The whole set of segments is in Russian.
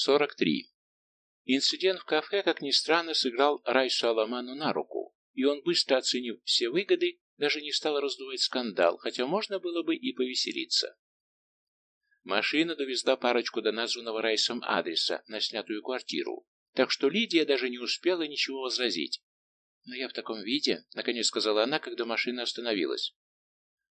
43. Инцидент в кафе, как ни странно, сыграл Райсу Аламану на руку, и он, быстро оценив все выгоды, даже не стал раздувать скандал, хотя можно было бы и повеселиться. Машина довезла парочку до названного Райсом адреса на снятую квартиру, так что Лидия даже не успела ничего возразить. «Но я в таком виде», — наконец сказала она, когда машина остановилась.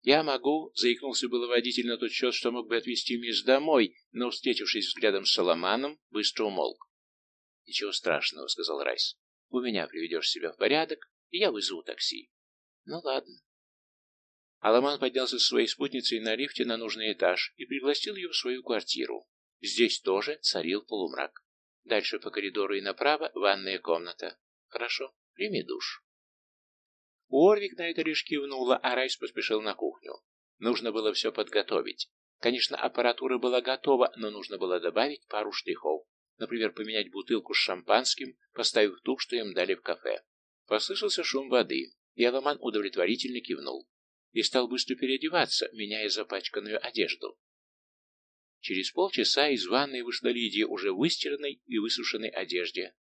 «Я могу», — заикнулся было водитель на тот счет, что мог бы отвезти мисс домой, но, встретившись взглядом с Соломаном, быстро умолк. «Ничего страшного», — сказал Райс. «У меня приведешь себя в порядок, и я вызову такси». «Ну ладно». Аламан поднялся со своей спутницей на лифте на нужный этаж и пригласил ее в свою квартиру. Здесь тоже царил полумрак. Дальше по коридору и направо ванная комната. Хорошо, прими душ. Уорвик на это лишь кивнула, а Райс поспешил на кухню. Нужно было все подготовить. Конечно, аппаратура была готова, но нужно было добавить пару штрихов. Например, поменять бутылку с шампанским, поставив ту, что им дали в кафе. Послышался шум воды, и Аламан удовлетворительно кивнул. И стал быстро переодеваться, меняя запачканную одежду. Через полчаса из ванной вышла Лидия уже выстиранной и высушенной одежде.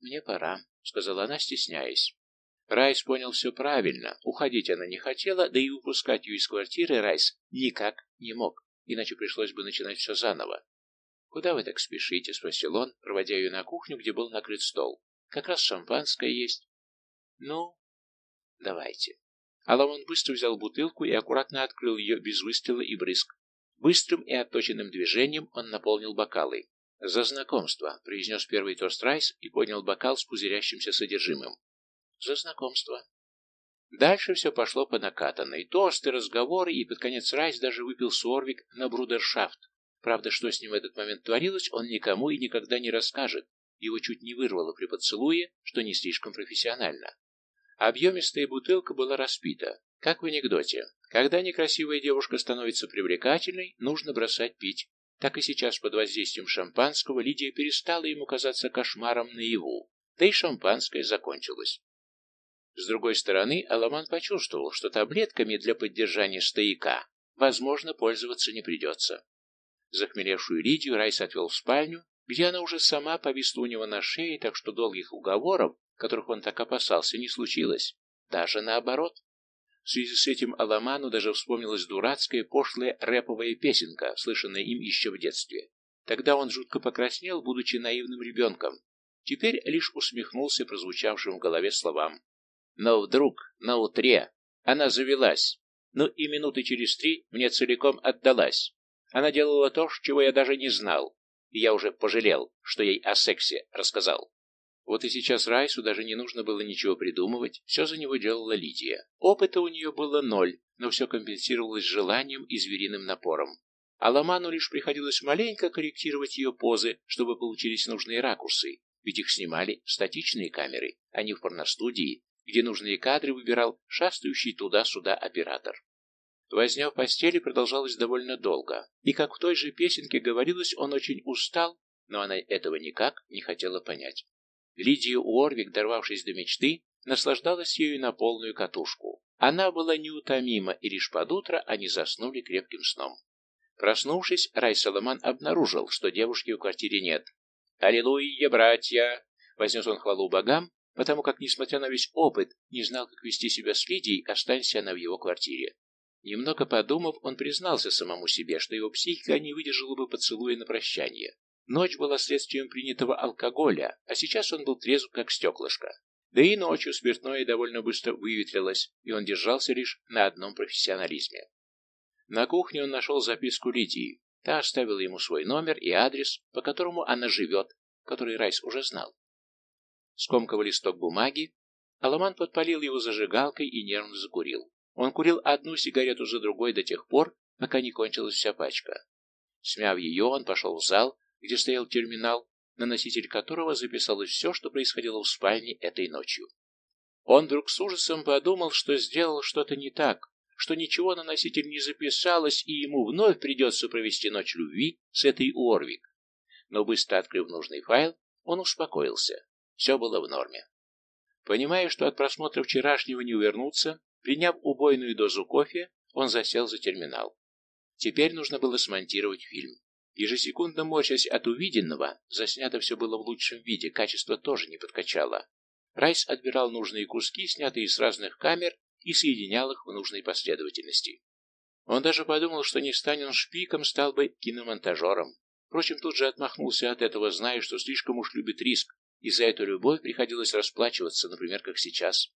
«Мне пора», — сказала она, стесняясь. Райс понял все правильно. Уходить она не хотела, да и выпускать ее из квартиры Райс никак не мог, иначе пришлось бы начинать все заново. «Куда вы так спешите?» — спросил он, проводя ее на кухню, где был накрыт стол. «Как раз шампанское есть». «Ну, давайте». Аламон быстро взял бутылку и аккуратно открыл ее без выстрела и брызг. Быстрым и отточенным движением он наполнил бокалы. «За знакомство», — произнес первый тост Райс и поднял бокал с пузырящимся содержимым. «За знакомство». Дальше все пошло по накатанной. Тосты, разговоры, и под конец Райс даже выпил сорвик на брудершафт. Правда, что с ним в этот момент творилось, он никому и никогда не расскажет. Его чуть не вырвало при поцелуе, что не слишком профессионально. Объемистая бутылка была распита. Как в анекдоте. Когда некрасивая девушка становится привлекательной, нужно бросать пить. Так и сейчас под воздействием шампанского Лидия перестала ему казаться кошмаром наяву. Да и шампанское закончилось. С другой стороны, Аламан почувствовал, что таблетками для поддержания стояка, возможно, пользоваться не придется. Захмелевшую Лидию Райс отвел в спальню, где она уже сама повисла у него на шее, так что долгих уговоров, которых он так опасался, не случилось. Даже наоборот. В связи с этим Аламану даже вспомнилась дурацкая пошлая рэповая песенка, слышанная им еще в детстве. Тогда он жутко покраснел, будучи наивным ребенком. Теперь лишь усмехнулся прозвучавшим в голове словам. Но вдруг, на утре, она завелась, ну и минуты через три мне целиком отдалась. Она делала то, чего я даже не знал, и я уже пожалел, что ей о сексе рассказал. Вот и сейчас Райсу даже не нужно было ничего придумывать, все за него делала Лидия. Опыта у нее было ноль, но все компенсировалось желанием и звериным напором. А Ломану лишь приходилось маленько корректировать ее позы, чтобы получились нужные ракурсы, ведь их снимали статичные камеры, а не в порностудии, где нужные кадры выбирал шастающий туда-сюда оператор. Возня в постели продолжалась довольно долго, и, как в той же песенке говорилось, он очень устал, но она этого никак не хотела понять. Лидия Уорвик, дорвавшись до мечты, наслаждалась ею на полную катушку. Она была неутомима, и лишь под утро они заснули крепким сном. Проснувшись, Рай Соломан обнаружил, что девушки в квартире нет. «Аллилуйя, братья!» Вознес он хвалу богам, потому как, несмотря на весь опыт, не знал, как вести себя с Лидией, останься она в его квартире. Немного подумав, он признался самому себе, что его психика не выдержала бы поцелуя на прощание. Ночь была следствием принятого алкоголя, а сейчас он был трезв, как стеклышко. Да и ночью спиртное довольно быстро выветрилось, и он держался лишь на одном профессионализме. На кухне он нашел записку Лидии. Та оставила ему свой номер и адрес, по которому она живет, который Райс уже знал. Скомкав листок бумаги, Аламан подпалил его зажигалкой и нервно закурил. Он курил одну сигарету за другой до тех пор, пока не кончилась вся пачка. Смяв ее, он пошел в зал, где стоял терминал, на носитель которого записалось все, что происходило в спальне этой ночью. Он вдруг с ужасом подумал, что сделал что-то не так, что ничего на носитель не записалось, и ему вновь придется провести ночь любви с этой Уорвик. Но быстро открыв нужный файл, он успокоился. Все было в норме. Понимая, что от просмотра вчерашнего не увернуться, Приняв убойную дозу кофе, он засел за терминал. Теперь нужно было смонтировать фильм. Ежесекундно морщась от увиденного, заснято все было в лучшем виде, качество тоже не подкачало. Райс отбирал нужные куски, снятые с разных камер, и соединял их в нужной последовательности. Он даже подумал, что не станет он шпиком, стал бы киномонтажером. Впрочем, тут же отмахнулся от этого, зная, что слишком уж любит риск, и за эту любовь приходилось расплачиваться, например, как сейчас.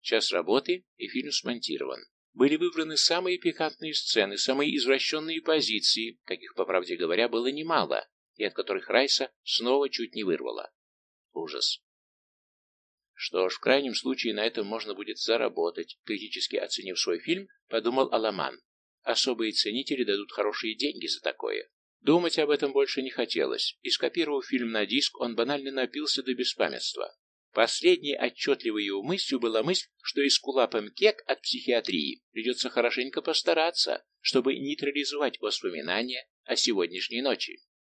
Час работы, и фильм смонтирован. Были выбраны самые пикантные сцены, самые извращенные позиции, каких, по правде говоря, было немало, и от которых Райса снова чуть не вырвало. Ужас. Что ж, в крайнем случае на этом можно будет заработать, критически оценив свой фильм, подумал Аламан. Особые ценители дадут хорошие деньги за такое. Думать об этом больше не хотелось, и скопировав фильм на диск, он банально напился до беспамятства. Последней отчетливой его мыслью была мысль, что эскулапом кек от психиатрии придется хорошенько постараться, чтобы нейтрализовать воспоминания о сегодняшней ночи.